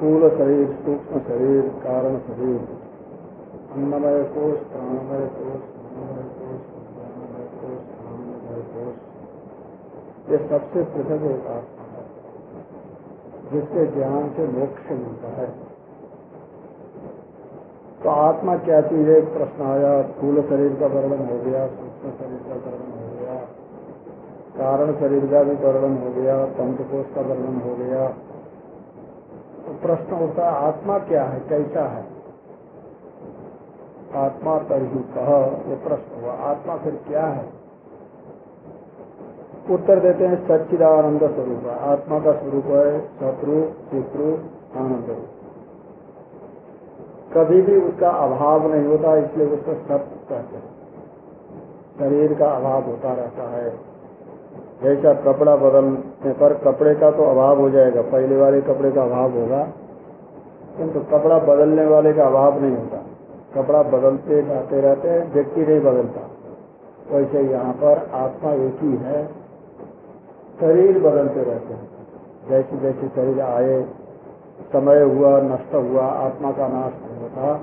स्थूल शरीर सूक्ष्म शरीर कारण शरीर अन्नमय कोष प्राणमय कोष मनोमय कोष ज्ञानमय कोष आनंदमय कोष ये सबसे पृथक एक आत्मा है, जिसके ज्ञान से मोक्ष मिलता है। तो आत्मा क्या चीज़ है? प्रश्न आया स्थूल शरीर का वर्णन हो गया सूक्ष्म शरीर का वर्णन हो गया कारण शरीर का भी वर्णन हो गया पंचकोष का वर्णन हो गया। प्रश्न होता है, आत्मा क्या है, कैसा है? आत्मा तरही कह ये प्रश्न हुआ। आत्मा फिर क्या है? उत्तर देते हैं, सच्चिदानंद स्वरूप है। आत्मा का स्वरूप है शत्रु चित्रु आनंद कभी भी उसका अभाव नहीं होता, इसलिए उसको सत्य कहते हैं। शरीर का अभाव होता रहता है। जैसा कपड़ा बदलने पर कपड़े का तो अभाव हो जाएगा, पहले वाले कपड़े का अभाव होगा, किंतु कपड़ा बदलने वाले का अभाव नहीं होता। कपड़ा बदलते जाते रहते हैं, व्यक्ति नहीं बदलता। वैसे यहाँ पर आत्मा एक ही है, शरीर बदलते रहते हैं। जैसे जैसे शरीर आए, समय हुआ, नष्ट हुआ, आत्मा का नाश होता।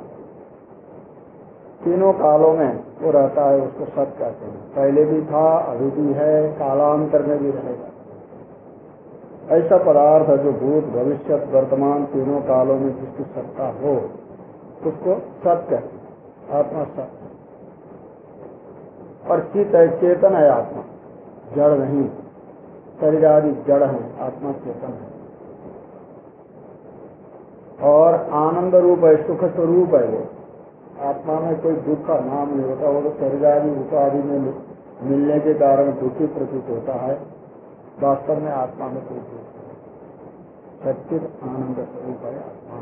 तीनों कालों में वो रहता है, उसको सत कहते हैं। पहले भी था, अभी भी है, कालांतर में भी रहेगा। ऐसा पदार्थ है जो भूत, भविष्य, वर्तमान तीनों कालों में जिसकी सत्ता हो, उसको सत कहते हैं। आत्मा सत। और चित है चेतन है आत्मा? जड़ नहीं। शरीर आदि जड़ है, आत्मा चेतन है। और आनंद रूप है, सुख स्वरूप है वो। आत्मा में कोई दुख का नाम नहीं होता, वो तो शरीर आदि उपाधि में मिलने के कारण दुखी प्रतीत होता है। वास्तव में आत्मा में कोई दुख सचित आनंद स्वरूप है आत्मा।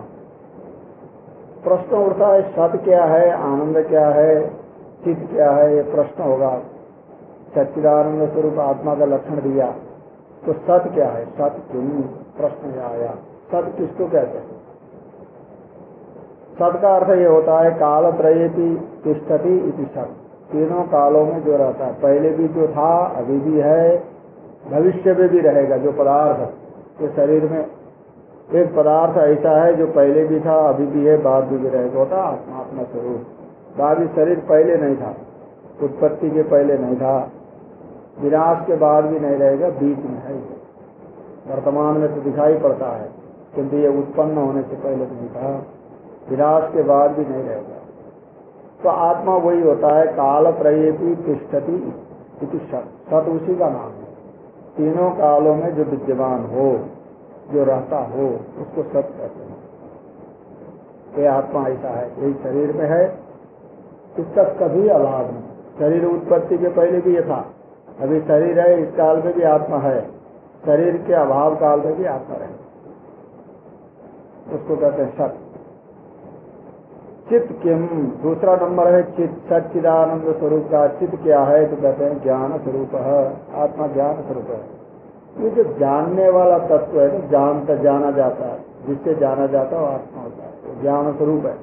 प्रश्न उठता है, सत क्या है, आनंद क्या है चित क्या है, ये प्रश्न होगा। सच्चिदानंद स्वरूप आत्मा का लक्षण दिया तो सत क्या है? सत क्यों प्रश्न आया। सत किसको कहते हैं? सत का अर्थ ये होता है काल त्रयेपी तिष्ठती सत तीनों कालों में जो रहता है पहले भी जो था अभी भी है भविष्य में भी रहेगा जो पदार्थ ये शरीर में एक पदार्थ ऐसा है जो पहले भी था अभी भी है बाद भी, भी रहेगा होता आत्मा अपना स्वरूप। बाकी शरीर पहले नहीं था उत्पत्ति के पहले नहीं था विनाश के बाद भी नहीं रहेगा बीच में है वर्तमान में तो दिखाई पड़ता है किंतु ये उत्पन्न होने से पहले नहीं था। विनाश के बाद भी नहीं रहेगा तो आत्मा वही होता है, काल त्रयेपी तिष्ठती सत सत उसी का नाम है। तीनों कालों में जो विद्यमान हो, जो रहता हो, उसको सत कहते हैं। ये आत्मा ऐसा है, यही शरीर में है। इसका कभी अभाव नहीं। शरीर उत्पत्ति के पहले भी ये था। अभी शरीर है, इस काल में भी आत्मा है। शरीर के अभाव काल में भी आत्मा रहे उसको कहते हैं सत्य चित्त किम? दूसरा नंबर है चित्त। सच्चिदानंद स्वरूप का चित्त क्या है? तो कहते हैं ज्ञान स्वरूप है। आत्मा ज्ञान स्वरूप है। ये जो जानने वाला तत्व है ना जानता, जाना जाता है। जिससे जाना जाता है, वो आत्मा होता है। ज्ञान स्वरूप है।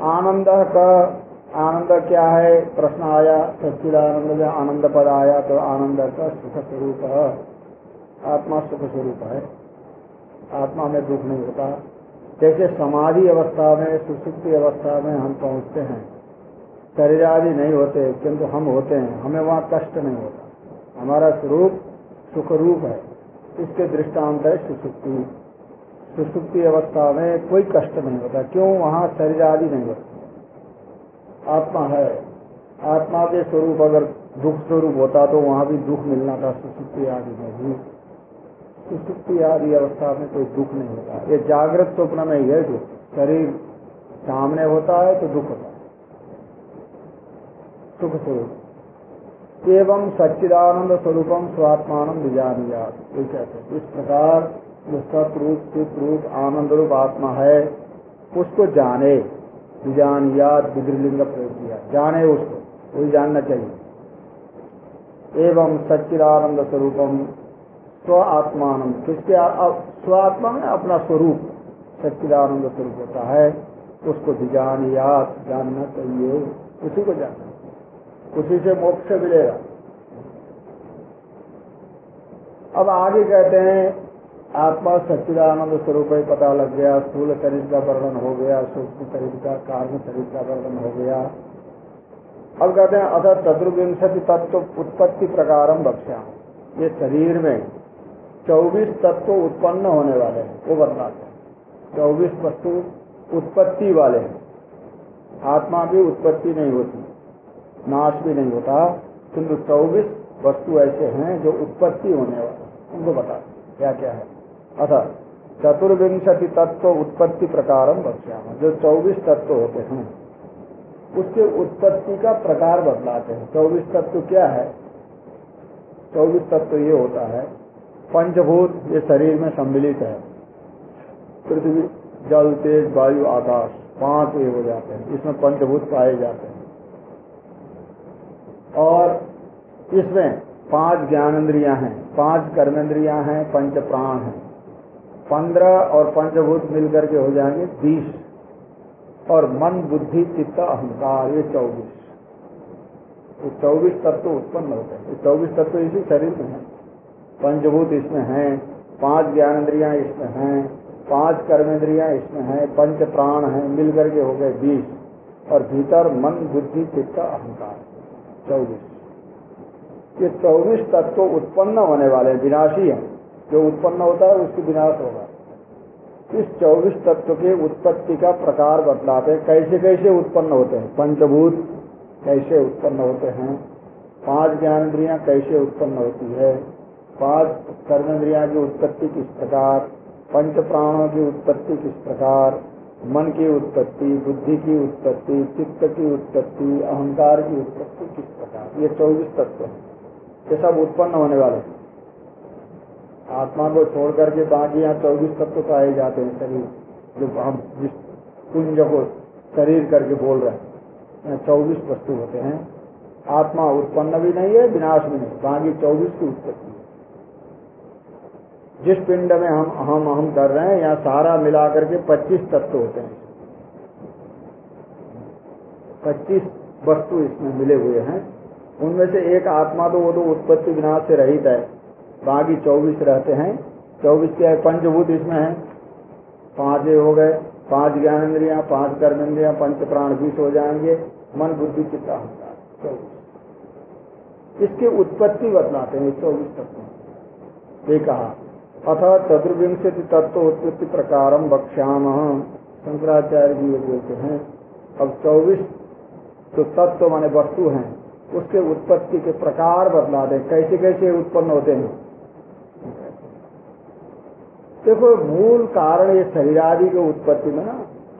आनंद का, आनंद क्या है? प्रश्न आया, सच्चिदानंद में आनंद पद आया तो आनंद का सुख स्वरूप आत्मा सुख स्वरूप है। आत्मा में दुख नहीं होता। जैसे समाधि अवस्था में, सुसुप्ति अवस्था में हम पहुँचते हैं, शरीर आदि नहीं होते, किंतु हम होते हैं, हमें वहाँ कष्ट नहीं होता। हमारा स्वरूप सुख रूप है, इसके दृष्टांत है सुसुप्ति। सुसुप्ति अवस्था में कोई कष्ट नहीं होता, क्यों? वहाँ शरीर आदि नहीं होता। आत्मा है। आत्मा के स्वरूप अगर दुख स्वरूप होता तो वहाँ भी दुख मिलना था, सुसुप्ति आदि में भी। सुसुप्ति आदि अवस्था में कोई दुख नहीं होता। ये जागृत स्वप्न में ही है, जो शरीर सामने होता है तो दुख होता है। सुख स्वरूप। एवं सच्चिदानंद स्वरूपम स्वात्मान विजानिया। ये कहते इस प्रकार जो सतरूप चित रूप आनंद रूप आत्मा है, उसको जाने विजान याद विद्रलिंग प्रयोग किया। जाने उसको, वही जानना चाहिए। एवं सच्चिदानंद स्वरूपम स्व आत्मान किसके स्वात्मा में अपना स्वरूप सच्चिदानंद स्वरूप होता है। उसको ध्यान याद, जानना चाहिए। उसी को जानना उसी से मोक्ष मिलेगा। अब आगे कहते हैं, आत्मा सच्चिदानंद स्वरूप ही पता लग गया। स्थूल शरीर का वर्णन हो गया। सूक्ष्म शरीर का कार्य शरीर का वर्णन हो गया। अब कहते हैं, अतः चतुर्विंशति तत्व उत्पत्ति प्रकारम बख्शा ये शरीर में चौबीस तत्व उत्पन्न होने वाले हैं, वो बतलाते हैं। चौबीस वस्तु उत्पत्ति वाले हैं। आत्मा भी उत्पत्ति नहीं होती, नाश भी नहीं होता। किंतु चौबीस वस्तु ऐसे हैं जो उत्पत्ति होने वाले उनको बता, क्या क्या है? अतः चतुर्विंशति तत्व उत्पत्ति प्रकारम बख्शा जो चौबीस तत्व होते हैं, उसके उत्पत्ति का प्रकार बदलाते हैं। चौबीस तत्व क्या है? चौबीस तत्व ये होता है पंचभूत, ये शरीर में सम्मिलित है। पृथ्वी, जल, तेज, वायु, आकाश, पाँच ये हो जाते हैं। इसमें पंचभूत पाए जाते हैं। और इसमें पाँच ज्ञानेन्द्रियाँ हैं। पाँच कर्मेंद्रियाँ हैं, पंच प्राण हैं। पंद्रह और पंचभूत मिलकर के हो जाएँगे बीस। और मन, बुद्धि, चित्त, अहंकार, ये चौबीस। ये चौबीस तत्व उत्पन्न होते हैं। ये चौबीस तत्व इसी शरीर में है। पंचभूत इसमें हैं, पाँच ज्ञानेन्द्रियाँ इसमें हैं, पाँच कर्मेंद्रियाँ इसमें हैं, पंच प्राण हैं, मिलकर के हो गए बीस। और भीतर मन, बुद्धि, चित्त, अहंकार। चौबीस। ये चौबीस तत्व उत्पन्न होने वाले, विनाशी हैं। जो उत्पन्न होता है, उसकी विनाश होगा। इस चौबीस तत्व के उत्पत्ति का प्रकार बतलाते हैं। कैसे कैसे उत्पन्न होते हैं? पंचभूत कैसे उत्पन्न होते हैं? पाँच ज्ञानेन्द्रियाँ कैसे उत्पन्न होती है? पाँच कर्मेंद्रिया की उत्पत्ति किस प्रकार पंच प्राणों की उत्पत्ति किस प्रकार, मन की उत्पत्ति, बुद्धि की उत्पत्ति, चित्त की उत्पत्ति, अहंकार की उत्पत्ति किस प्रकार? ये चौबीस तत्व है। ये सब उत्पन्न होने वाले हैं। आत्मा को छोड़ करके बाकी यहाँ चौबीस तत्व पाए जाते हैं शरीर, जो हम जिस कुंज को शरीर करके बोल रहे हैं। यहाँ चौबीस वस्तु होते हैं। आत्मा उत्पन्न भी नहीं है, विनाश भी नहीं बाकी चौबीस की उत्पत्ति। जिस पिंड में हम हम हम कर रहे हैं, यहाँ सारा मिला करके पच्चीस तत्व होते हैं। पच्चीस वस्तु इसमें मिले हुए हैं। उनमें से एक आत्मा तो वो तो उत्पत्ति विनाश से रहित है। बाकी चौबीस रहते हैं। चौबीस क्या है पंचभूत इसमें है। पाँच हो गए। पाँच ज्ञान ज्ञानेन्द्रिया, पाँच कर्मेंद्रिया पंच प्राण बीस हो जाएँगे। मन, बुद्धि, चित्ता होता है चौबीस। इसकी उत्पत्ति बतलाते हैं चौबीस तत्व ये कहा। अथा चतुर्विंशति तत्व उत्पत्ति प्रकार बक्ष्याम शंकराचार्य जी ये बोलते हैं, अब चौबीस तो तत्व माने वस्तु हैं, उसके उत्पत्ति के प्रकार बतला दें। कैसे कैसे उत्पन्न होते हैं? देखो, मूल कारण ये शरीर आदि की उत्पत्ति में ना,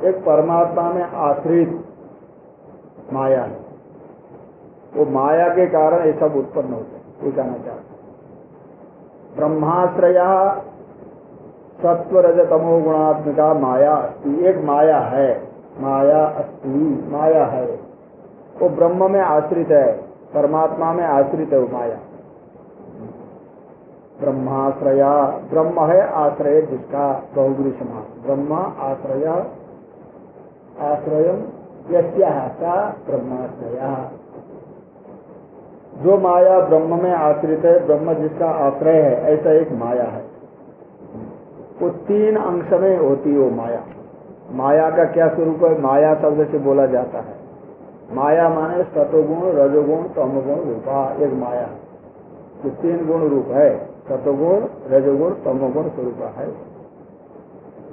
एक परमात्मा में आश्रित माया है। वो माया के कारण ये सब उत्पन्न होते हैं। ये कहना चाहते ब्रह्माश्रया सत्व रज तमो गुणात्मिका माया एक माया है, माया अस्ति, माया है। वो ब्रह्म में आश्रित है, परमात्मा में आश्रित है वो माया। ब्रह्माश्रया, ब्रह्म है आश्रय जिसका बहुगुरी समास ब्रह्म, आश्रय आश्रय यस्या का ब्रह्माश्रया। जो माया ब्रह्म में आश्रित है, ब्रह्म जिसका आश्रय है, ऐसा एक माया है। वो तीन अंश में होती है वो माया। माया का क्या स्वरूप है? माया शब्द से बोला जाता है। माया माने सतोगुण रजोगुण, तमोगुण रूपा, एक माया। जो तीन गुण रूप है। सतोगुण रजोगुण, तमोगुण स्वरूप है।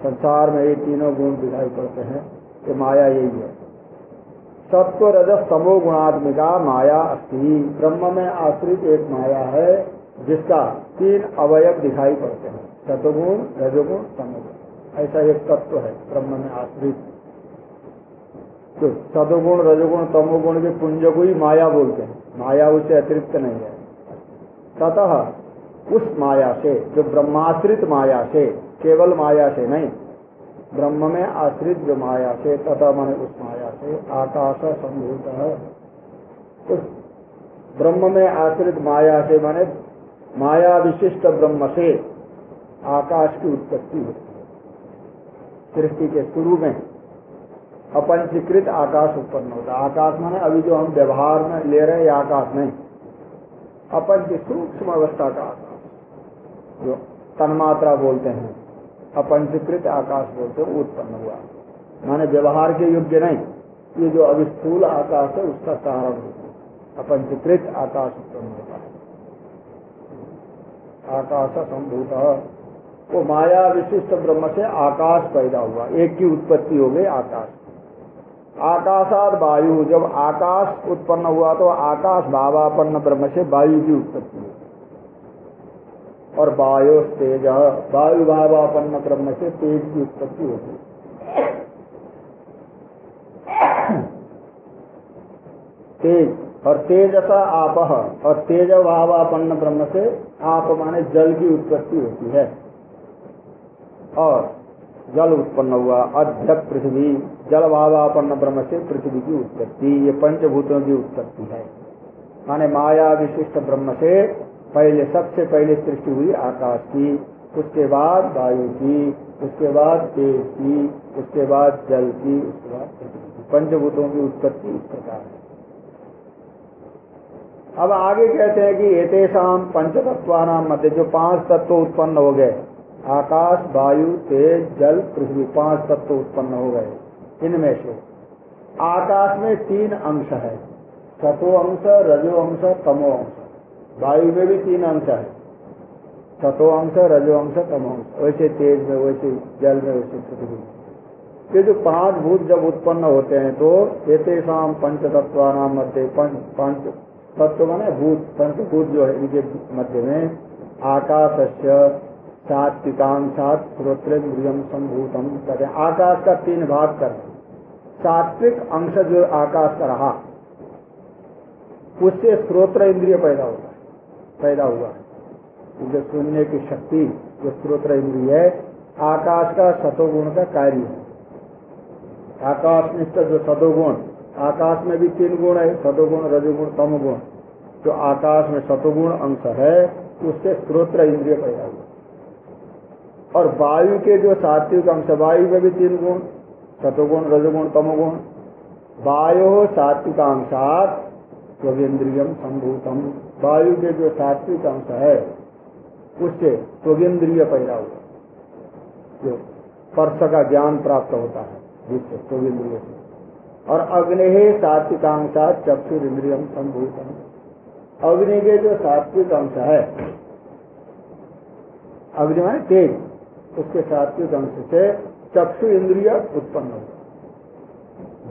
संसार में ये तीनों गुण दिखाई पड़ते हैं। ये माया यही है। सत्व रजस तमो गुणात्मिका माया अस्थि ब्रह्म में आश्रित एक माया है, जिसका तीन अवयव दिखाई पड़ते हैं। सतोगुण रजोगुण, तमोगुण। ऐसा एक तत्व है, ब्रह्म में आश्रित। तो सदोगुण रजोगुण, तमोगुण के पुंज को ही माया बोलते हैं। माया उसे अतिरिक्त नहीं है। ततः उस माया से, जो ब्रह्माश्रित माया से, केवल माया से नहीं, ब्रह्म में आश्रित जो माया से तथा माने उस माया से आकाश संभूत उस ब्रह्म में आश्रित माया से माने माया विशिष्ट ब्रह्म से आकाश की उत्पत्ति होती है। सृष्टि के शुरू में अपंचीकृत आकाश उत्पन्न होता है। आकाश माने अभी जो हम व्यवहार में ले रहे हैं आकाश नहीं। अपंच सूक्ष्म अवस्था का आकाश, जो तन्मात्रा बोलते हैं, अपंचीकृत आकाश बोलते हैं उत्पन्न हुआ। माने व्यवहार के योग्य नहीं। ये जो अभिस्थूल आकाश है, उसका कारण अपंचीकृत आकाश उत्पन्न होता है। आकाश संभूत। वो माया विशिष्ट ब्रह्म से आकाश पैदा हुआ। एक की उत्पत्ति हो गई आकाश। आकाशाद वायु, जब आकाश उत्पन्न हुआ तो आकाश भावापन्न ब्रह्म से वायु की उत्पत्ति हुई। और वायु तेज वायु भावापन्न ब्रह्म से तेज की उत्पत्ति होती। तेज, और तेजसा आप, और तेज भावापन्न ब्रह्म से आप माने जल की उत्पत्ति होती है। और जल उत्पन्न हुआ अध्यक पृथ्वी, जल भावापन्न ब्रह्म से पृथ्वी की उत्पत्ति, ये पंचभूतों की उत्पत्ति है। माने माया विशिष्ट ब्रह्म से पहले, सबसे पहले सृष्टि हुई आकाश की, उसके बाद वायु की, उसके बाद तेज की, उसके बाद जल की, उसके बाद पृथ्वी की। पंचभूतों की उत्पत्ति इस प्रकार है। अब आगे कहते हैं कि एतेषाम पंचतत्वानाम मध्य जो पाँच तत्व उत्पन्न हो गए, आकाश, वायु, तेज, जल, पृथ्वी, पाँच तत्व उत्पन्न हो गए। इनमें से आकाश में तीन अंश है सतो अंश, रजो अंश, तमो अंश। वायु में भी तीन अंश है सतो अंश, रजो अंश, तमो अंश। वैसे तेज में, वैसे जल में, वैसे पृथ्वी ये जो पाँच भूत जब उत्पन्न होते हैं तो एतेषाम पंच तत्वानाम मध्य पंच तत्व माने भूत पंचभूत जो है इनके मध्य में आकाश से सात्विकांशात श्रोत्रेन्द्रियम संभूतम कहते आकाश का तीन भाग कर। सात्विक अंश जो आकाश का रहा, उससे स्त्रोत्र इंद्रिय पैदा होता है, पैदा हुआ है। जो सुनने की शक्ति जो स्त्रोत्र इंद्रिय है, आकाश का सतोगुण का कार्य है। आकाश में जो सतोगुण आकाश में भी तीन गुण है सतोगुण रजोगुण, तमगुण। जो आकाश में सतोगुण अंश है, उससे स्त्रोत्र इंद्रिय पैदा हुआ और वायु के जो सात्विक अंश, वायु में भी तीन गुण सतोगुण रजोगुण, तमोगुण। वायु सात्विक अंशात स्वगेन्द्रियम संभूतम। वायु के जो सात्विक अंश है, उससे स्वगेन्द्रिय पैदा हुआ जो स्पर्श का ज्ञान प्राप्त होता है, जिससे स्वगेन्द्रिय से और अग्नि सात्विकांशा चक्षुर इंद्रियम संभूतम। अग्नि के जो सात्विक अंश है, अग्नि माने तेज, उसके सात्विक अंश से चक्षु इंद्रिय उत्पन्न हो।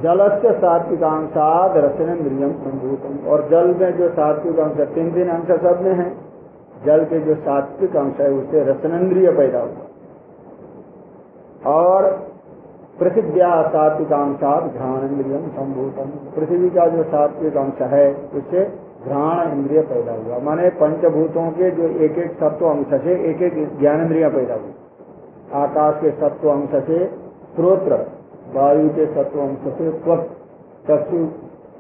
जल से सात्विकांशाद इंद्रियम संभूतम। और जल में जो सात्विक अंश है तीन तीन अंश सब में है। जल के जो सात्विक अंश है, उससे रसनेन्द्रिय पैदा हुआ और पृथिव्या घ्राण घ्राणेन्द्रियम संभूतम पृथ्वी का जो सात्विक अंश है, उससे घ्राण इंद्रिय पैदा हुआ। माने पंचभूतों के जो एक एक सत्व अंश से एक एक ज्ञानेन्द्रिया पैदा हुई। आकाश के सत्व अंश से स्त्रोत्र वायु के सत्व अंश से चक्षु,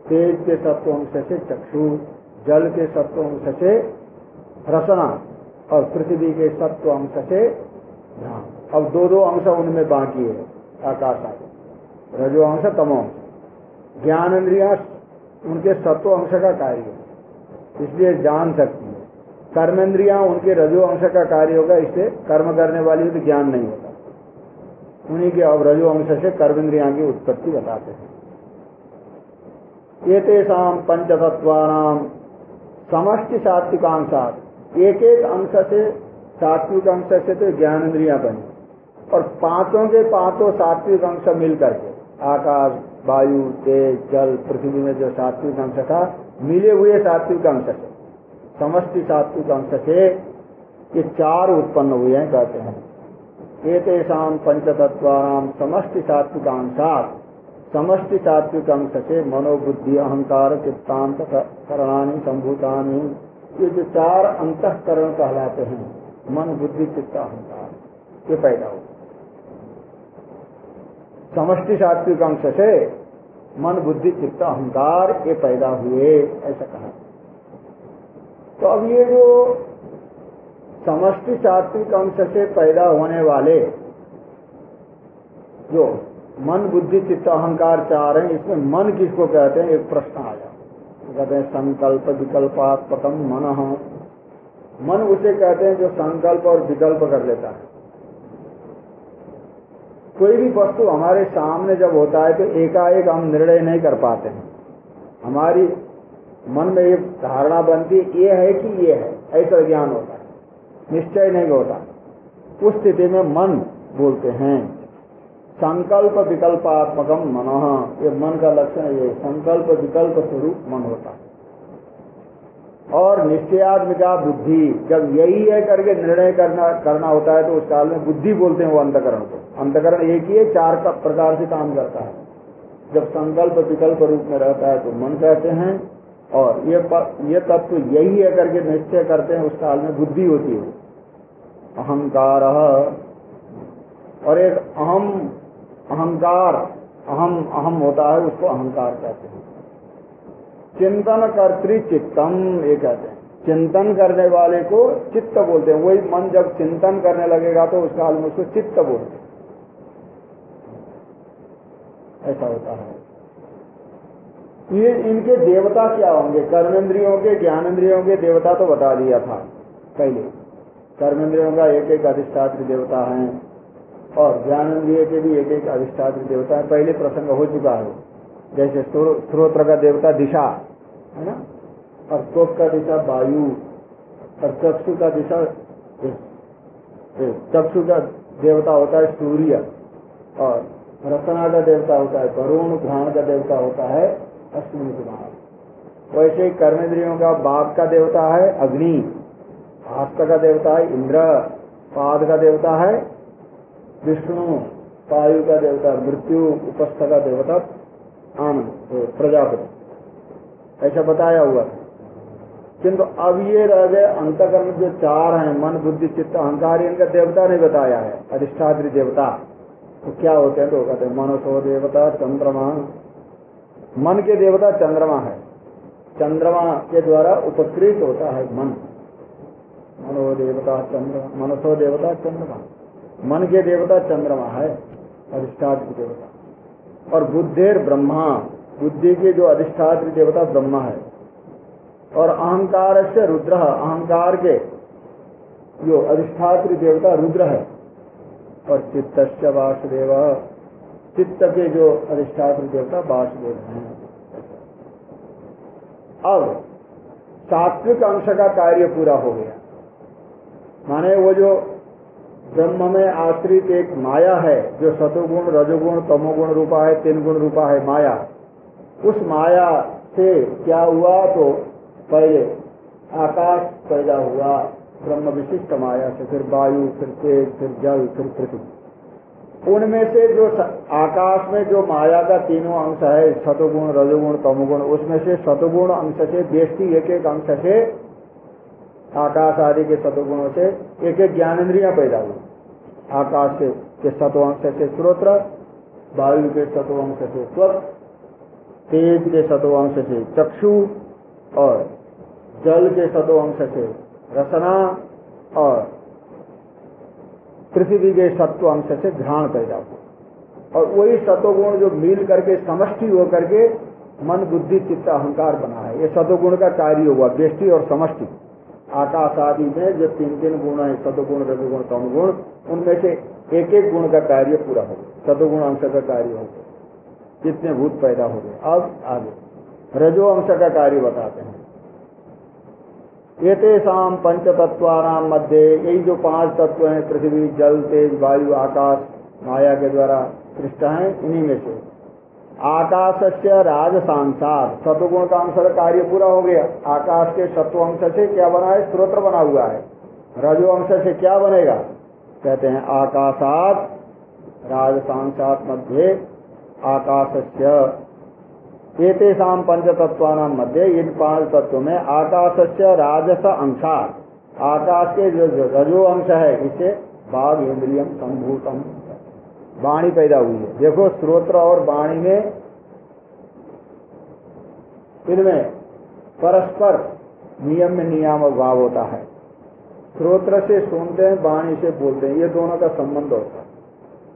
तेज के सत्व अंश से चक्षु, जल के सत्व अंश से रसना, और पृथ्वी के सत्व अंश से ध्यान अब दो दो अंश उनमें बाकी है। आकाश आदि रजो अंश तमो अंश ज्ञान इंद्रिया उनके सत्व अंश का कार्य। है इसलिए जान सकती है कर्मेंद्रिया उनके रजो अंश का कार्य होगा, इससे कर्म करने वाली तो ज्ञान नहीं होता। उन्हीं के अब रजो अंश से कर्मेंद्रिया की उत्पत्ति बताते हैं। ये तेषाम पंचतत्वानाम समष्टि सात्विकांशात। एक एक अंश से सात्विक अंश से तो ज्ञान इंद्रिया बनी। और पाँचों के पाँचों सात्विक अंश मिलकर के आकाश, वायु, तेज, जल, पृथ्वी में जो सात्विक अंश था, मिले हुए सात्विक अंश से समष्टि सात्विक अंश से ये चार उत्पन्न हुए हैं, कहते हैं। एतेषाम पंचतत्वाम समष्टि सात्विक अंशात समष्टि सात्विक अंश से मनोबुद्धि, अहंकार, चित्तांत करणानी, संभूतानी, ये जो चार अंतकरण कहलाते हैं, मन, बुद्धि, चित्त, अहंकार, ये पैदा हो समष्टि सात्विक अंश से मन, बुद्धि, चित्त, अहंकार ये पैदा हुए, ऐसा कहा। तो अब ये जो समष्टि सात्विक अंश से पैदा होने वाले जो मन, बुद्धि, चित्त, अहंकार चाह रहे हैं, इसमें मन किसको कहते हैं? एक प्रश्न आया। कहते हैं, संकल्प विकल्पात्मकम मन। मन उसे कहते हैं जो संकल्प और विकल्प कर लेता है। कोई भी वस्तु हमारे सामने जब होता है तो एकाएक हम निर्णय नहीं कर पाते हैं। हमारी मन में एक धारणा बनती ये है कि ये है, ऐसा ज्ञान होता है। निश्चय नहीं होता। उस स्थिति में मन बोलते हैं। संकल्प विकल्पात्मकम मन। ये मन का लक्षण ये, संकल्प विकल्प स्वरूप मन होता है। और निश्चयात्मिका बुद्धि। जब यही है करके निर्णय करना करना होता है तो उस काल में बुद्धि बोलते हैं वो अंतकरण को। अंतकरण एक ही है, चार का प्रकार से काम करता है। जब संकल्प विकल्प रूप में रहता है तो मन कहते हैं, और ये ये तत्व तो यही है करके निश्चय करते हैं, उस काल में बुद्धि होती है। अहंकार, और एक अहम, अहंकार, अहम अहम होता है, उसको अहंकार कहते हैं। चिंतन कर्तृ चित्तम ये कहते हैं। चिंतन करने वाले को चित्त बोलते हैं। वही मन जब चिंतन करने लगेगा तो उस काल में उसको चित्त बोलते हैं। ऐसा होता है। ये इनके देवता क्या होंगे? कर्मेंद्रियों के ज्ञानेन्द्रियों के देवता तो बता दिया था पहले। कर्मेंद्रियों का एक एक अधिष्ठात्र देवता है और ज्ञानेन्द्रिय के भी एक एक अधिष्ठात्र देवता है। पहले प्रसंग हो चुका है। जैसे स्त्रोत्र का देवता दिशा, है ना? और त्वक का दिशा वायु, और चक्षु का दिशा, चक्षु का देवता होता है सूर्य, और रसना का देवता होता है वरुण घ्राण का देवता होता है अश्विनी कुमार। वैसे ही कर्मेंद्रियों का बाप का देवता है अग्नि हस्त का देवता है इंद्र, पाद का देवता है विष्णु, वायु का देवता मृत्यु, उपस्थ का देवता आनंद प्रजापति। ऐसा बताया हुआ था किंतु अब ये रह गए अंतकर्म जो चार हैं, मन, बुद्धि, चित्त, अहंकार, इनका देवता नहीं बताया है। अधिष्ठात्री देवता। तो क्या होते हैं? तो कहते हैं, मनसो देवता, चंद्रमा। मन के देवता चंद्रमा है। चंद्रमा के द्वारा उपकृत होता है मन। मनो देवता चंद्रमा मनसो देवता चंद्रमा। मन के देवता चंद्रमा है, अधिष्ठात्री देवता। और बुद्धेर ब्रह्मा, बुद्धि के जो अधिष्ठात्री देवता ब्रह्मा है। और अहंकार से रुद्र, अहंकार के जो अधिष्ठात्री देवता रुद्र है। और चित्त वासुदेव, चित्त के जो अधिष्ठात्री देवता वासुदेव हैं। अब सात्विक अंश का कार्य पूरा हो गया। माने वो जो ब्रह्म में आश्रित एक माया है, जो सतोगुण, रजोगुण, तमोगुण रूपा है तीन गुण रूपा है माया। उस माया से क्या हुआ तो पहले आकाश पैदा हुआ, ब्रह्म विशिष्ट माया से, फिर वायु, फिर तेज, फिर जल, फिर पृथ्वी। उनमें से जो आकाश में जो माया का तीनों अंश है, सतोगुण, रजोगुण, तमोगुण, उसमें से सतोगुण अंश से बेस्ती एक एक अंश से आकाश आदि के सतोगुणों से एक एक ज्ञानेन्द्रिया पैदा हुई। आकाश के सतवंश से स्त्रोत्र वायु के सतवंश से स्व तेज के सतवंश से चक्षु और जल के सतवंश से रसना और पृथ्वी के सत्व अंश से घ्राण पैदा हुआ। और वही सतोगुण जो मिल करके समष्टि होकर के मन, बुद्धि, चित्त, अहंकार बना है। ये सतोगुण का कार्य हुआ, व्यष्टि और समष्टि। आकाश आदि में जो तीन तीन गुण है, सदगुण, रघुगुण तम गुण उनमें से एक एक गुण का कार्य पूरा हो गया। सदगुण अंश का कार्य हो गया। कितने भूत पैदा हो गए। अब आगे। रजो अंश का कार्य बताते हैं। एतेषाम पंच तत्वानाम मध्य यही जो पाँच तत्व हैं, पृथ्वी, जल, तेज, वायु, आकाश, माया के द्वारा सृष्ट हैं, इन्हीं में से आकाश से राजसांसार सतुगुण का अंश कार्य पूरा हो गया। आकाश के सत्व अंश से क्या बना है? स्त्रोत्र बना हुआ है। रजो अंश से क्या बनेगा? कहते हैं आकाशात, राजसांसात मध्य आकाश से एतेषाम पंच तत्वान मध्य इन पाँच तत्व में आकाश से राजस अंशार आकाश के जो रजो अंश है, इसे बाघ, इंद्रियम, संभूतम वाणी पैदा हुई है। देखो स्त्रोत्र और वाणी में इनमें परस्पर नियम में नियामक भाव होता है। स्रोत्र से सुनते हैं वाणी से बोलते हैं, ये दोनों का संबंध होता है।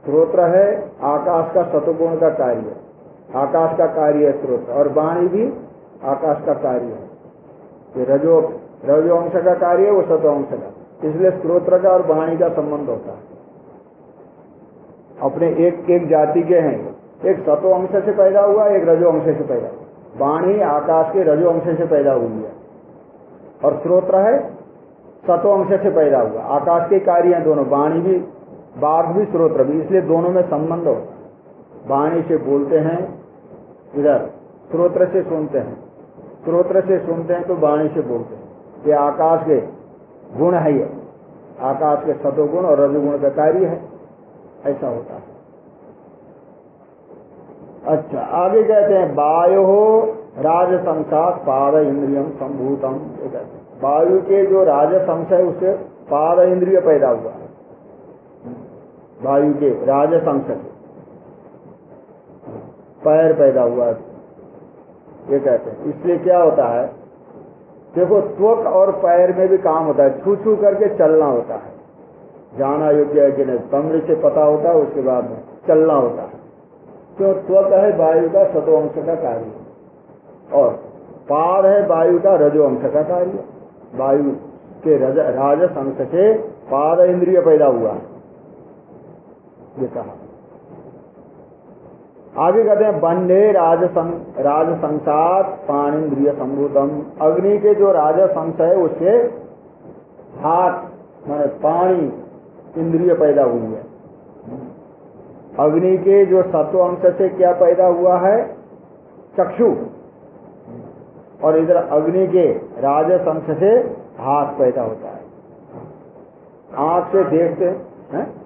स्त्रोत्र है, आकाश का सतुगुण का कार्य। आकाश का कार्य है स्त्रोत्र और वाणी भी आकाश का कार्य है। ये रजो रजो अंश का कार्य है, वो सतो अंश का। इसलिए स्त्रोत्र का और वाणी का संबंध होता है। अपने एक एक जाति के हैं। एक सतो अंश से पैदा हुआ, एक रजो अंश से पैदा हुआ। वाणी आकाश के रजो अंश से पैदा हुई है। और स्त्रोत्र है सतो अंश से पैदा हुआ। आकाश के कार्य हैं दोनों, वाणी भी, बाघ भी स्रोत्र भी। इसलिए दोनों में संबंध होता है। वाणी से बोलते हैं, इधर स्रोत्र से सुनते हैं। स्रोत्र से सुनते हैं तो वाणी से बोलते हैं। ये आकाश के गुण है ये। आकाश के सतोगुण और रजोगुण का कार्य है। ऐसा होता है। अच्छा आगे कहते हैं, वायु राज संसार पाद इंद्रियम संभूतम, ये कहते वायु के जो राज है, उससे पाद इंद्रिय पैदा हुआ। है वायु के राज संस से पैर पैदा हुआ। है ये कहते हैं। इसलिए क्या होता है, देखो, त्वक और पैर में भी काम होता है। छू छू करके चलना होता है। जाना योग्य है कि नहीं? कमरे से पता होता है उसके बाद चलना होता है। क्यों? त्वक है वायु का सतो अंश का कार्य। और पाद है वायु का रजो अंश का कार्य। वायु के रज, राजस अंश से पाद इंद्रिय पैदा हुआ है। ये कहा। आगे कहते हैं राज राज संसार पाणिंद्रिय संभूतम। अग्नि के जो राजस अंश है उससे हाथ मैंने पानी इंद्रिय पैदा हुई है। अग्नि के जो सत्व अंश से क्या पैदा हुआ है? चक्षु। और इधर अग्नि के राजस अंश से हाथ पैदा होता है। आँख से देखते हैं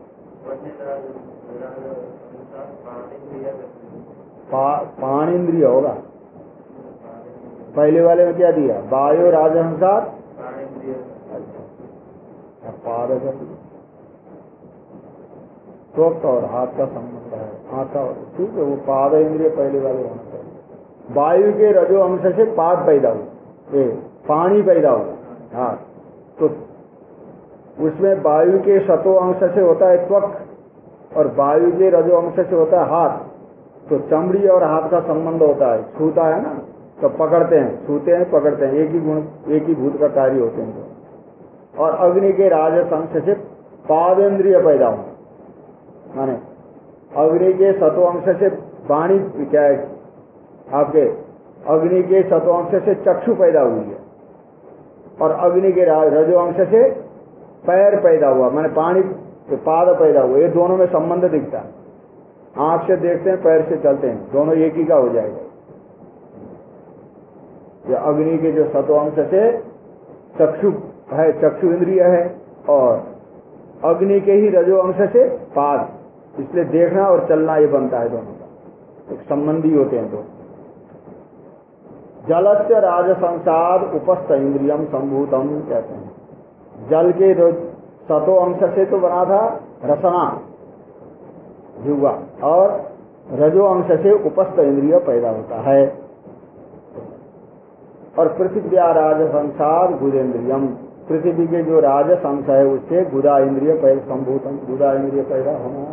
पाण इंद्रिय होगा। पहले वाले में क्या दिया? वायु राजहंसार। अच्छा। पाद त्वक और हाथ का संबंध है। हाथ का ठीक है, वो पाद इंद्रिय पहले वाले होना चाहिए। वायु के रजो अंश से पाद पैदा हुआ पानी पैदा हुआ हाँ तो उसमें वायु के शतो अंश से होता है त्वक और वायु के रजो अंश से होता है हाथ। तो चमड़ी और हाथ का संबंध होता है। छूता है ना? तो पकड़ते हैं। छूते हैं, पकड़ते हैं। एक ही गुण, एक ही भूत का कार्य होते हैं। और अग्नि के राज अंश से पादेन्द्रिय पैदा हो। माने, अग्नि के सतो अंश से वाणी क्या है? आपके अग्नि के सतो अंश से चक्षु पैदा हुई है। और अग्नि के रजो अंश से पैर पैदा हुआ, माने पानी पाद पैदा हुआ ये दोनों में संबंध दिखता है। आँख से देखते हैं, पैर से चलते हैं। दोनों एक ही का हो जाएगा। ये अग्नि के जो सतो अंश से चक्षु है, चक्षु इंद्रिय है, और अग्नि के ही रजो अंश से पाद। इसलिए देखना और चलना ये बनता है दोनों का। एक संबंधी होते हैं दोनों जलस्य राज संसार उपस्थ इंद्रियम संभूतम कहते हैं। जल के सतो अंश से तो बना था, रसना युवा, और रजो अंश से उपस्थ इंद्रिय पैदा होता है। और पृथ्वी राज संसार गुदेन्द्रियम। पृथ्वी के जो राजस अंश है, उससे गुदा इंद्रिय संभूतम गुदा इंद्रिय पैदा होना।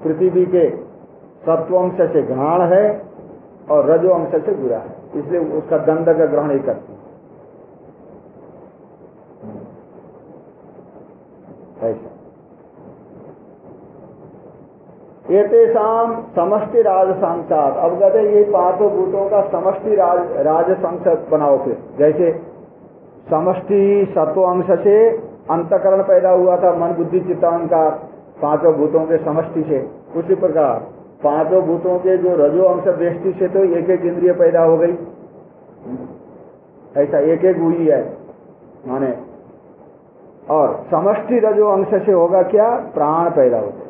पृथ्वी के सत्वंश से घ्राण है और रजो अंश से गुरा है। इसलिए उसका दंड का ग्रहण ही करती ऐसा। एतेषाम समष्टि राज संसार अब कहते ये पाँचों भूतों का समष्टि राज राज संसद बनाओ फिर। जैसे समष्टि सत्व अंश से अंतकरण पैदा हुआ था, मन, बुद्धि चित्तांकार पाँचों भूतों के समष्टि से। उसी प्रकार पाँचों भूतों के जो रजो अंश दृष्टि से तो एक एक इंद्रिय पैदा हो गई। ऐसा एक एक हुई है। माने और समष्टि रजो अंश से होगा क्या? प्राण पैदा होते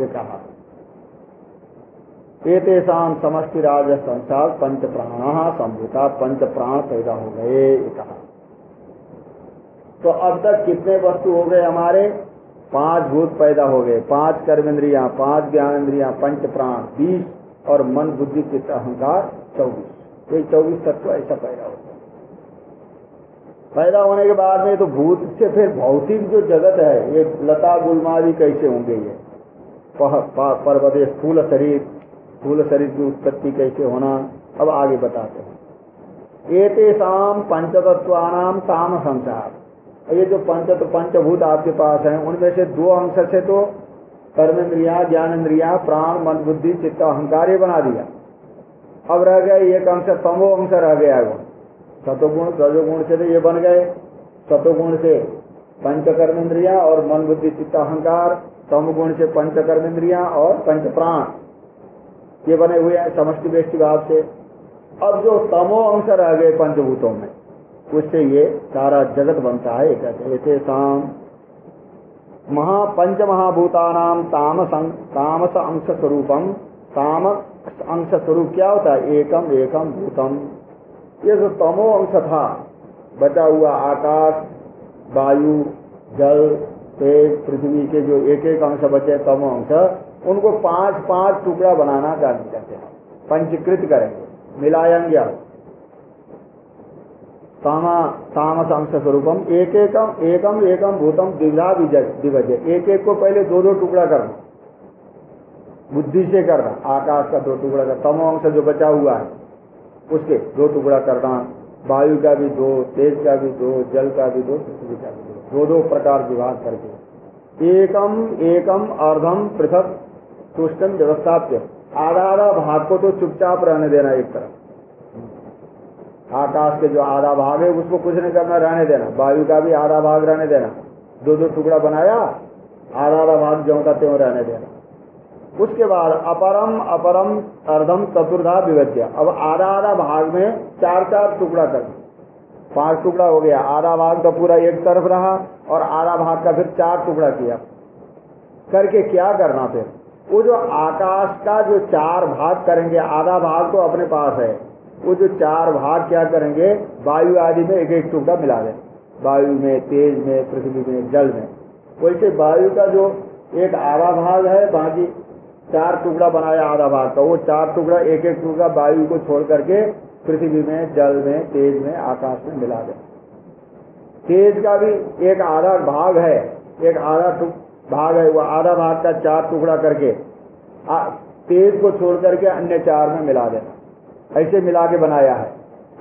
ये कहा। एतेषाम समष्टि राज संसार पंच प्राण संभूता पंच प्राण पैदा हो गए। कहा। तो अब तक कितने वस्तु हो गए हमारे? पाँच भूत पैदा हो गए, पाँच कर्मेंद्रिया, पाँच ज्ञानेन्द्रिया पंच प्राण, बीस और मन, बुद्धि, चित्त, अहंकार, चौबीस। ये चौबीस तत्व ऐसा पैदा है पैदा होने के बाद में तो भूत से फिर भौतिक जो जगत है, ये लता, गुलमारी कैसे होंगे ये? पर्वत स्थूल शरीर स्थूल शरीर की उत्पत्ति कैसे होना? अब आगे बताते हैं। एतेषाम पंचतत्वानाम ताम संसार। ये जो पंच तो पंचभूत आपके पास हैं, उनमें से दो अंश से तो कर्मेंद्रिया ज्ञानेन्द्रिया प्राण, मन, बुद्धि, चित्त, अहंकार ये बना दिया। अब रह गया एक अंश, तमो अंश रह गया वो। सतोगुण रजोगुण से तो ये बन गए। सतोगुण से पंच कर्मेंद्रिया और मन, बुद्धि, चित्त, अहंकार तम गुण से पंच कर्मेंद्रिया और पंच प्राण ये बने हुए हैं समष्टि भाव से। अब जो तमो अंश रह गए पंचभूतों में उससे ये सारा जगत बनता है कहते ऐसे शाम महा पंच महाभूतानाम तामस तामस अंश स्वरूपम तामस अंश स्वरूप क्या होता है? एकम एकम भूतम। ये जो तमो अंश था, बचा हुआ आकाश, वायु, जल, तेज, पृथ्वी के जो एक एक अंश बचे तमो अंश, उनको पाँच पाँच टुकड़ा बनाना जानते हैं। पंचीकृत करेंगे। मिलाएँगे तामा तामस अंश स्वरूपम एक एकम एकम एकम भूतम द्विधा दिवज एक एक को पहले दो दो टुकड़ा करना। बुद्धि से करना। आकाश का दो टुकड़ा करना तमो अंश जो बचा हुआ है, उसके दो टुकड़ा करना। वायु का भी दो, तेज का भी दो, जल का भी दो, पृथ्वी का भी दो। दो दो प्रकार विभाग करके। एकम एकम, अर्धम, पृथक, तुष्टम, व्यवस्थाप्य। आधा आधा भाग को तो चुपचाप रहने देना एक तरफ़। आकाश के जो आधा भाग है, उसको कुछ नहीं करना, रहने देना। वायु का भी आधा भाग रहने देना। दो दो टुकड़ा बनाया, आधा आधा भाग जो का त्यों रहने देना। उसके बाद अपरम अपरम, अर्धम, चतुर्धा, विभज्य। अब आधा आधा भाग में चार चार टुकड़ा कर। पाँच टुकड़ा हो गया। आधा भाग का पूरा एक तरफ़ रहा और आधा भाग का फिर चार टुकड़ा किया। करके क्या करना फिर? वो जो आकाश का जो चार भाग करेंगे, आधा भाग तो अपने पास है। वो जो चार भाग क्या करेंगे वायु आदि में एक एक टुकड़ा मिला दें। वायु में तेज में पृथ्वी में जल में। वैसे वायु का जो एक आधा भाग है बाकी चार टुकड़ा बनाया आधा भाग का वो चार टुकड़ा एक एक टुकड़ा वायु को छोड़ करके पृथ्वी में जल में तेज में आकाश में मिला दे। तेज का भी एक आधा भाग है एक आधा भाग है वो आधा भाग का चार टुकड़ा करके आ, तेज को छोड़ करके अन्य चार में मिला देना ऐसे मिला के बनाया है।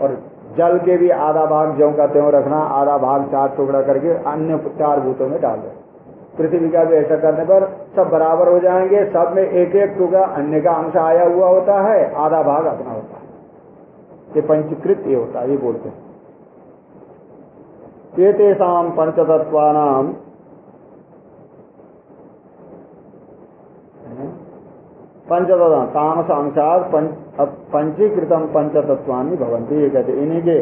और जल के भी आधा भाग ज्यो का त्यों रखना, आधा भाग चार टुकड़ा करके अन्य चार भूतों में डाल देना पृथ्वी का भी ऐसा करने पर सब बराबर हो जाएँगे, सब में एक एक टुकड़ा अन्य का अंश आया हुआ होता है, आधा भाग अपना होता है। ये पंचकृत ये होता है, ये बोलते हैं। ये तेषाम पंचतत्वानाम पंचतत्व तामस अंशात पंचीकृतम पंचतत्वानी भवंती कहते इन्हीं के।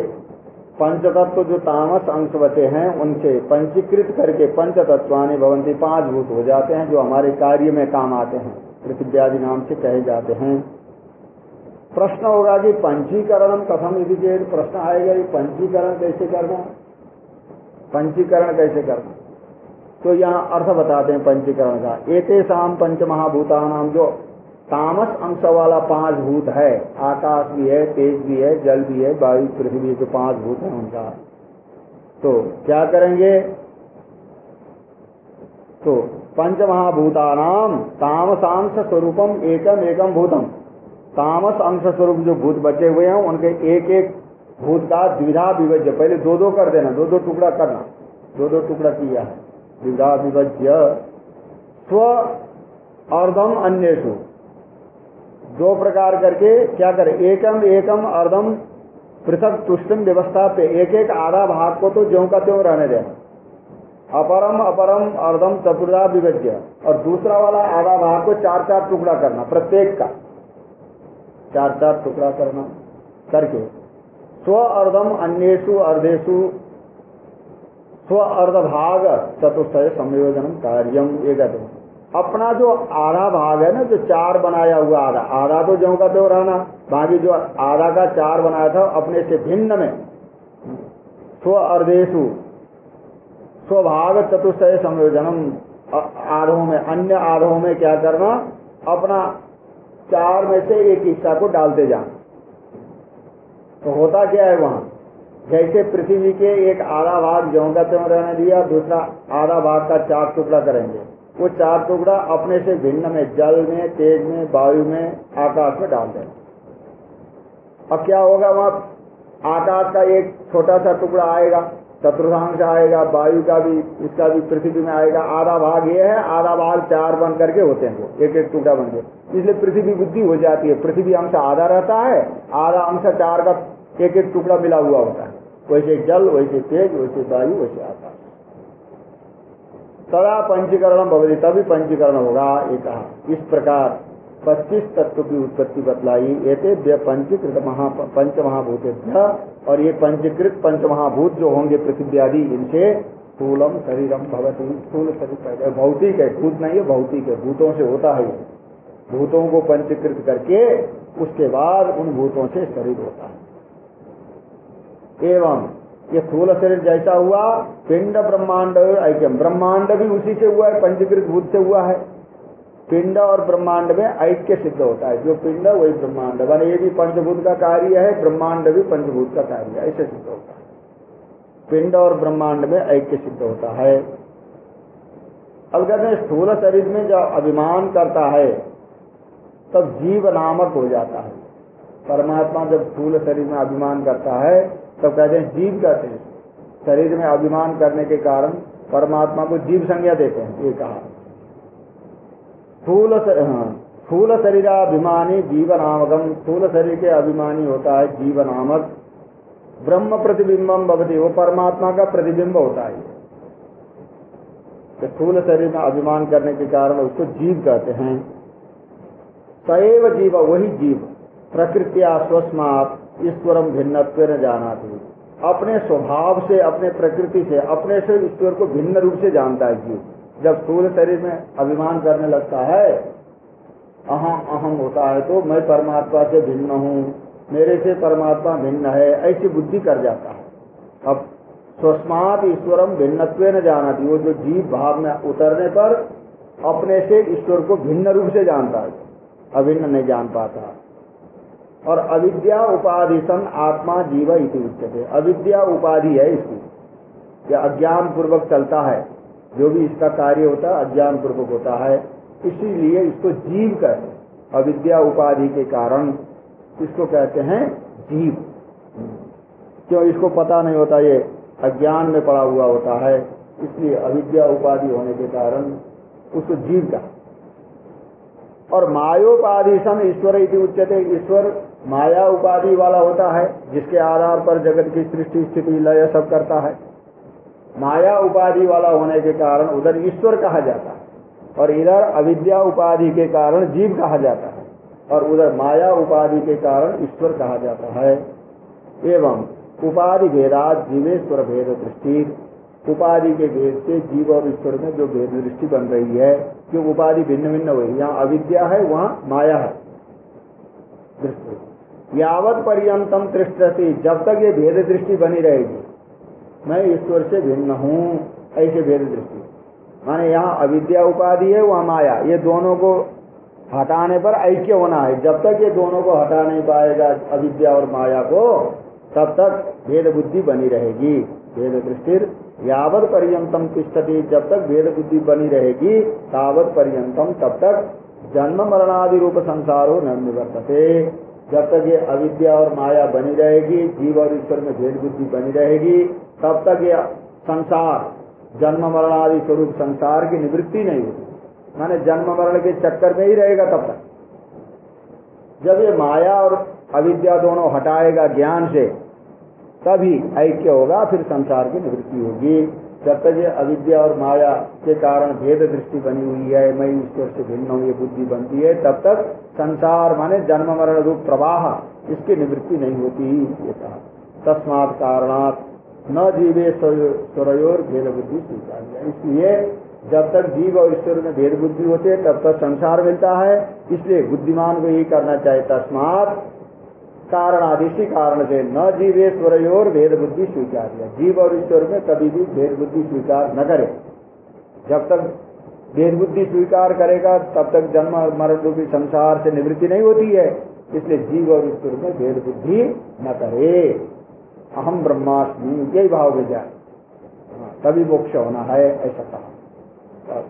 पंचतत्व जो तामस, अंश बचे हैं, उनसे पंचीकृत करके पंच तत्वानी भवंती पाँच भूत हो जाते हैं, जो हमारे कार्य में काम आते हैं पृथ्व्यादि नाम से कहे जाते हैं। प्रश्न होगा कि पंचीकरण कथम यदि के प्रश्न आएगा कि पंचीकरण कैसे करना पंचीकरण कैसे करना तो यहाँ अर्थ बताते हैं पंचीकरण का। एते शाम पंच महाभूता नाम जो तामस अंश वाला पाँच भूत है, आकाश भी है, तेज भी है, जल भी है, वायु, पृथ्वी जो पाँच भूत है उनका। तो क्या करेंगे? तो पंच महाभूतानाम तामसांश स्वरूपम एकम एकम भूतम। तामस अंश स्वरूप जो भूत बचे हुए हैं, उनके एक एक भूत का द्विधा विभज्य। पहले दो दो कर देना दो दो टुकड़ा करना। दो दो टुकड़ा किया। है द्विधा विभज्य। स्व अर्धम अन्यु दो प्रकार करके क्या करे? एकम एकम, अर्धम, पृथक, तुष्टम व्यवस्था पे एक एक आधा भाग को तो ज्यो का त्यों रहने देना अपरम अपरम, अर्धम, चतुर्धा, विभज्य। और दूसरा वाला आधा भाग को चार चार टुकड़ा करना, प्रत्येक का। चार चार टुकड़ा करना, करके। स्व अर्धम अन्यु अर्धेशु स्व अर्ध भाग चतुर्थ संयोजन कार्यम एक अपना जो आधा भाग है ना, जो चार बनाया हुआ आधा आधा तो जो का तो रहना, बाकी जो आधा का चार बनाया था, अपने से भिन्न में, स्व अर्धेशु स्वभाग चतुष्ट संयोजनम आधों में, अन्य आधों में क्या करना, अपना चार में से एक हिस्सा को डालते जाना। तो होता क्या है वहाँ? जैसे पृथ्वी के एक आधा भाग ज्यो का त्यों रहने दिया, दूसरा आधा भाग का चार टुकड़ा करेंगे। वो चार टुकड़ा अपने से भिन्न में, जल में, तेज में, वायु में, आकाश में डाल दें। अब क्या होगा वहाँ? आकाश का एक छोटा सा टुकड़ा आएगा, चतुर्थांश आएगा, वायु का भी, इसका भी पृथ्वी में आएगा। आधा भाग ये है, आधा भाग चार बन करके होते हैं वो, एक एक टुकड़ा बन के। इसलिए पृथ्वी बुद्धि हो जाती है। पृथ्वी अंश आधा रहता है, आधा अंश चार का एक एक टुकड़ा मिला हुआ होता है। वैसे जल, वैसे तेज, वैसे वायु, वैसे आकाश। तदा पंचीकरण भवती तभी पंचीकरण होगा ये कहा इस प्रकार पच्चीस तत्व की उत्पत्ति बतलाई एते पंचीकृत महा पंच महाभूत और ये पंचीकृत पंच महाभूत जो होंगे पृथ्वी आदि, इनसे स्थूलम शरीरम भवती। स्थूल शरीर भौतिक है, भूत नहीं है, भौतिक है, भूतों से होता है भूतों को पंचीकृत करके, उसके बाद उन भूतों से शरीर होता है। एवं ये स्थूल शरीर जैसा हुआ, पिंड ब्रह्मांड ऐक्यम। ब्रह्मांड भी उसी से हुआ है पंचीकृत भूत से हुआ है। पिंड और ब्रह्मांड में ऐक्य सिद्ध होता है। जो पिंड, वही ब्रह्मांड। मान ये भी पंचभूत का कार्य है, ब्रह्मांड भी पंचभूत का कार्य है, ऐसे सिद्ध होता है। पिंड और ब्रह्मांड में ऐक्य सिद्ध होता है। अब कहते हैं, स्थूल शरीर में जब अभिमान करता है, तब जीव नामक हो जाता है। परमात्मा जब स्थूल शरीर में अभिमान करता है तब कहते हैं जीव कहते हैं। शरीर में अभिमान करने के कारण परमात्मा को जीव संज्ञा देते हैं ये कहा। स्थूल हाँ, स्थूल शरीराभिमानी जीवनामकम स्थूल शरीर के अभिमानी होता है जीवनामक। ब्रह्म प्रतिबिंबम भवती वो परमात्मा का प्रतिबिंब होता है। फूल शरीर में अभिमान करने के कारण उसको जीव कहते हैं। सैव जीव वही जीव प्रकृतिया स्वस्मात। ईश्वरम भिन्नत्व न जाना थी अपने स्वभाव से, अपने प्रकृति से, अपने से ईश्वर को भिन्न रूप से जानता है जीव जब सूर्य शरीर में अभिमान करने लगता है अहम अहम होता है तो मैं परमात्मा से भिन्न हूँ, मेरे से परमात्मा भिन्न है, ऐसी बुद्धि कर जाता है। अब स्वस्मात ईश्वरम भिन्नत्व न जाना थी वो जो जीव भाव में उतरने पर अपने से ईश्वर को भिन्न रूप से जानता है, अभिन्न नहीं जान पाता। और अविद्या उपाधि सन आत्मा जीव इति उच्चते अविद्या उपाधि है इसकी। या अज्ञान पूर्वक चलता है। जो भी इसका कार्य होता है अज्ञान पूर्वक होता है। इसीलिए इसको जीव कहते अविद्या उपाधि के कारण इसको कहते हैं जीव। क्यों? इसको पता नहीं होता ये। अज्ञान में पड़ा हुआ होता है। इसलिए अविद्या उपाधि होने के कारण उसको जीव का और मायोपाधि सन ईश्वर उच्चते ईश्वर माया उपाधि वाला होता है, जिसके आधार पर जगत की सृष्टि, स्थिति, लय सब करता है। माया उपाधि वाला होने के कारण उधर ईश्वर कहा जाता है और इधर अविद्या उपाधि के कारण जीव कहा जाता है और उधर माया उपाधि के कारण ईश्वर कहा जाता है। एवं उपाधि भेदात जीवेश्वर भेद दृष्टि। उपाधि के भेद से जीव और ईश्वर में जो भेद दृष्टि बन रही है, जो उपाधि भिन्न भिन्न हुई, यहाँ अविद्या है, वहाँ माया है। दृष्टि। यावत पर्यंतम तृष्टि जब तक ये भेद दृष्टि बनी रहेगी, मैं ईश्वर से भिन्न हूँ, ऐसे भेद दृष्टि। माने यहाँ अविद्या उपाधि है, वहाँ माया। ये दोनों को हटाने पर ऐक्य होना है। जब तक ये दोनों को हटा नहीं पाएगा, अविद्या और माया को, तब तक भेद बुद्धि बनी रहेगी। भेद दृष्टि यावत पर्यंतम तिष्ठती, जब तक वेद बुद्धि बनी रहेगी, तावत पर्यंतम तब तक जन्म मरणादि रूप संसारो न निवर्तते। जब तक ये अविद्या और माया बनी रहेगी, जीव और ईश्वर में भेद बुद्धि बनी रहेगी, तब तक ये संसार, जन्म मरण आदि स्वरूप संसार की निवृत्ति नहीं होगी। माने जन्म मरण के चक्कर में ही रहेगा तब तक। जब ये माया और अविद्या दोनों हटाएगा ज्ञान से तभी ऐक्य होगा, फिर संसार की निवृत्ति होगी। जब तक ये अविद्या और माया के कारण भेद दृष्टि बनी हुई है, मैं ईश्वर से भिन्न हूँ, ये बुद्धि बनती है, तब तक संसार माने जन्म, मरण, रूप, प्रवाह, इसकी निवृत्ति नहीं होती, ये कहा। तस्मात कारणात न जीवे स्वरयोर भेद बुद्धि स्वीकार इसलिए जब तक जीव और ईश्वर में भेद बुद्धि होते तब तक संसार मिलता है। इसलिए बुद्धिमान को यही करना चाहिए, तस्मात कारण आदिशी कारण से न जीवेश्वर और भेद बुद्धि स्वीकार किया। जीव और ईश्वर में कभी भी भेद बुद्धि स्वीकार न करे। जब तक भेद बुद्धि स्वीकार करेगा, तब तक जन्म मरण रूपी संसार से निवृत्ति नहीं होती है। इसलिए जीव और ईश्वर में भेद बुद्धि न करे। अहम ब्रह्मास्मि, यही भाव में जाए तभी मोक्ष होना है, ऐसा कहा।